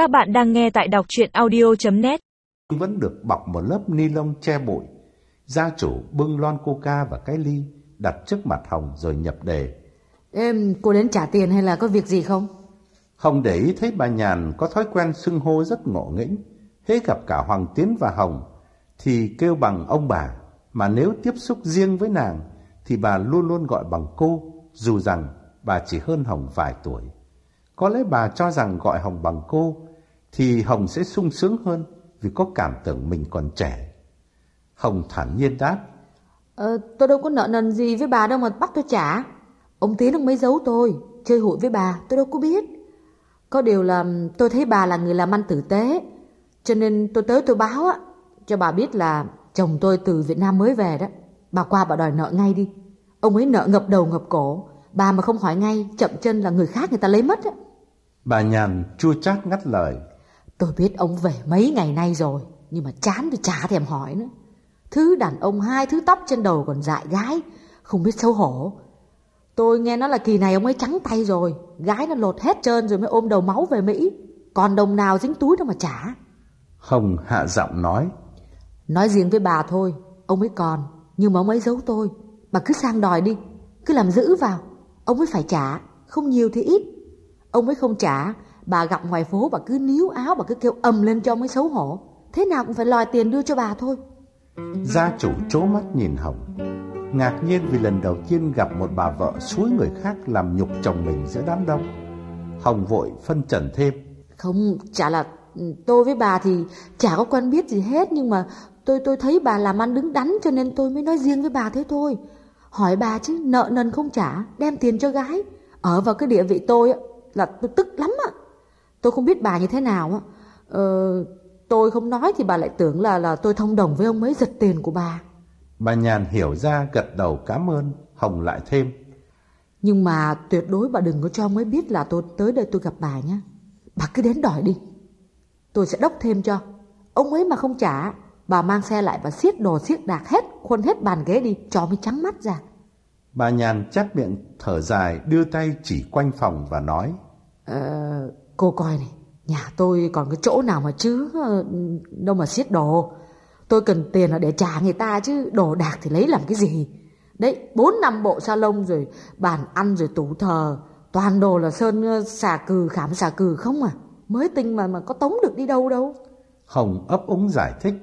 Các bạn đang nghe tại đọc chuyện audio.net Vẫn được bọc một lớp ni lông che bụi. Gia chủ bưng lon coca và cái ly đặt trước mặt Hồng rồi nhập đề. Em, cô đến trả tiền hay là có việc gì không? Hồng để ý thấy bà Nhàn có thói quen xưng hô rất ngộ nghĩnh. Hễ gặp cả Hoàng Tiến và Hồng thì kêu bằng ông bà. Mà nếu tiếp xúc riêng với nàng thì bà luôn luôn gọi bằng cô dù rằng bà chỉ hơn Hồng vài tuổi. Có lẽ bà cho rằng gọi Hồng bằng cô thì Hồng sẽ sung sướng hơn vì có cảm tưởng mình còn trẻ. Hồng thản nhiên đáp. Ờ, tôi đâu có nợ nần gì với bà đâu mà bắt tôi trả. Ông Tiến ông mới giấu tôi, chơi hụi với bà, tôi đâu có biết. Có điều là tôi thấy bà là người làm ăn tử tế, cho nên tôi tới tôi báo á, cho bà biết là chồng tôi từ Việt Nam mới về đó. Bà qua bà đòi nợ ngay đi. Ông ấy nợ ngập đầu ngập cổ, bà mà không hỏi ngay, chậm chân là người khác người ta lấy mất á. Bà Nhàn chua chát ngắt lời. Tôi biết ông về mấy ngày nay rồi, nhưng mà chán tôi chả thèm hỏi nữa. Thứ đàn ông hai thứ tóc trên đầu còn dại gái, không biết xấu hổ. Tôi nghe nói là kỳ này ông ấy trắng tay rồi, gái nó lột hết trơn rồi mới ôm đầu máu về Mỹ. Còn đồng nào dính túi đâu mà trả. Hồng hạ giọng nói. Nói riêng với bà thôi, ông ấy còn, nhưng mà ông ấy giấu tôi. Bà cứ sang đòi đi, cứ làm giữ vào. Ông ấy phải trả, không nhiều thì ít. Ông ấy không trả, bà gặp ngoài phố bà cứ níu áo, bà cứ kêu ầm lên cho ấy xấu hổ. Thế nào cũng phải lòi tiền đưa cho bà thôi. Gia chủ chố mắt nhìn Hồng Ngạc nhiên vì lần đầu tiên gặp một bà vợ suối người khác làm nhục chồng mình giữa đám đông. Hồng vội phân trần thêm. Không, chả là tôi với bà thì chả có quen biết gì hết Nhưng mà tôi tôi thấy bà làm ăn đứng đắn cho nên tôi mới nói riêng với bà thế thôi. Hỏi bà chứ nợ nần không trả, đem tiền cho gái. Ở vào cái địa vị tôi là tôi tức lắm Tôi không biết bà như thế nào á ờ, Tôi không nói thì bà lại tưởng là là tôi thông đồng với ông ấy giật tiền của bà Bà Nhàn hiểu ra gật đầu cảm ơn Hồng lại thêm Nhưng mà tuyệt đối bà đừng có cho ông ấy biết là tôi tới đây tôi gặp bà nhé. Bà cứ đến đòi đi. Tôi sẽ đốc thêm cho. Ông ấy mà không trả, bà mang xe lại và xiết đồ xiết đạc hết, khuôn hết bàn ghế đi, cho mới trắng mắt ra. Bà Nhàn chép miệng thở dài đưa tay chỉ quanh phòng và nói Ờ, cô coi này, nhà tôi còn cái chỗ nào mà chứ, ờ, đâu mà xiết đồ. Tôi cần tiền là để trả người ta chứ, đồ đạc thì lấy làm cái gì. Đấy, bốn năm bộ salon rồi, bàn ăn rồi tủ thờ, toàn đồ là sơn ờ, xà cừ, khảm xà cừ không à. Mới tinh mà mà có tống được đi đâu đâu. Hồng ấp úng giải thích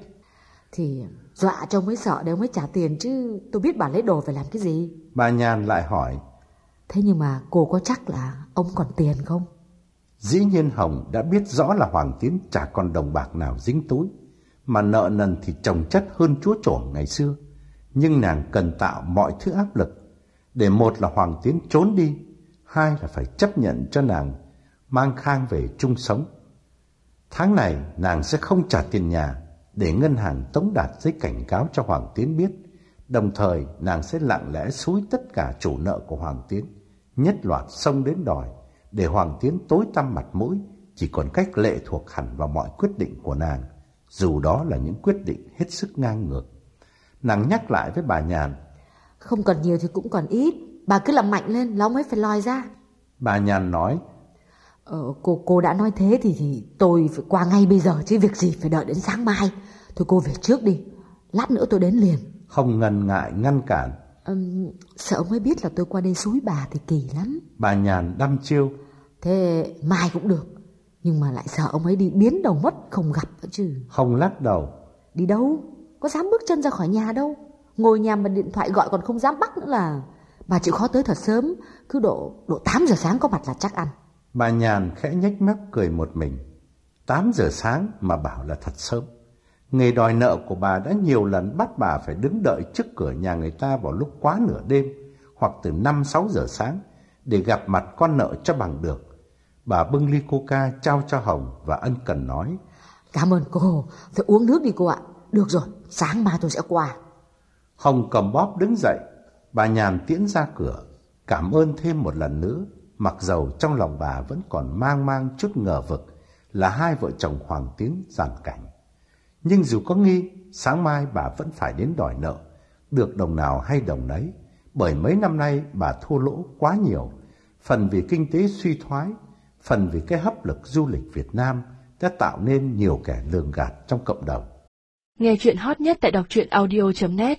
Thì dọa cho mới sợ để mới trả tiền chứ tôi biết bà lấy đồ phải làm cái gì. Bà Nhàn lại hỏi Thế nhưng mà cô có chắc là ông còn tiền không? Dĩ nhiên Hồng đã biết rõ là Hoàng Tiến chả còn đồng bạc nào dính túi, Mà nợ nần thì chồng chất hơn chúa trổ ngày xưa. Nhưng nàng cần tạo mọi thứ áp lực. Để một là Hoàng Tiến trốn đi, Hai là phải chấp nhận cho nàng mang Khang về chung sống. Tháng này, nàng sẽ không trả tiền nhà Để ngân hàng tống đạt giấy cảnh cáo cho Hoàng Tiến biết. Đồng thời, nàng sẽ lặng lẽ xúi tất cả chủ nợ của Hoàng Tiến, Nhất loạt xông đến đòi. Để Hoàng Tiến tối tăm mặt mũi Chỉ còn cách lệ thuộc hẳn vào mọi quyết định của nàng Dù đó là những quyết định hết sức ngang ngược Nàng nhắc lại với bà Nhàn Không còn nhiều thì cũng còn ít. Bà cứ làm mạnh lên là ông ấy phải lòi ra. Bà Nhàn nói Ờ, cô cô đã nói thế thì, thì tôi phải qua ngay bây giờ chứ việc gì phải đợi đến sáng mai. Thôi cô về trước đi. Lát nữa tôi đến liền. Không ngần ngại ngăn cản Ừm, sợ ông ấy biết là tôi qua đây suối bà thì kỳ lắm. Bà Nhàn đăm chiêu Thế mai cũng được. Nhưng mà lại sợ ông ấy đi biến đầu mất không gặp nữa chứ. Không lắc đầu Đi đâu? Có dám bước chân ra khỏi nhà đâu. Ngồi nhà mà điện thoại gọi còn không dám bắt nữa là... Bà chịu khó tới thật sớm. Cứ độ độ 8 giờ sáng có mặt là chắc ăn. Bà Nhàn khẽ nhếch mép cười một mình 8 giờ sáng mà bảo là thật sớm Nghề đòi nợ của bà đã nhiều lần bắt bà phải đứng đợi trước cửa nhà người ta vào lúc quá nửa đêm Hoặc từ 5-6 giờ sáng Để gặp mặt con nợ cho bằng được Bà bưng ly coca trao cho Hồng và ân cần nói Cảm ơn cô. Phải uống nước đi cô ạ. Được rồi, sáng mai tôi sẽ qua. Hồng cầm bóp đứng dậy Bà Nhàn tiễn ra cửa Cảm ơn thêm một lần nữa Mặc dầu trong lòng bà vẫn còn mang mang chút ngờ vực Là hai vợ chồng Hoàng Tiến giàn cảnh nhưng dù có nghi, Sáng mai bà vẫn phải đến đòi nợ. Được đồng nào hay đồng nấy, Bởi mấy năm nay bà thua lỗ quá nhiều. Phần vì kinh tế suy thoái, Phần vì cái hấp lực du lịch Việt Nam đã tạo nên nhiều kẻ lường gạt trong cộng đồng. Nghe chuyện hot nhất tại đọc truyện audio.net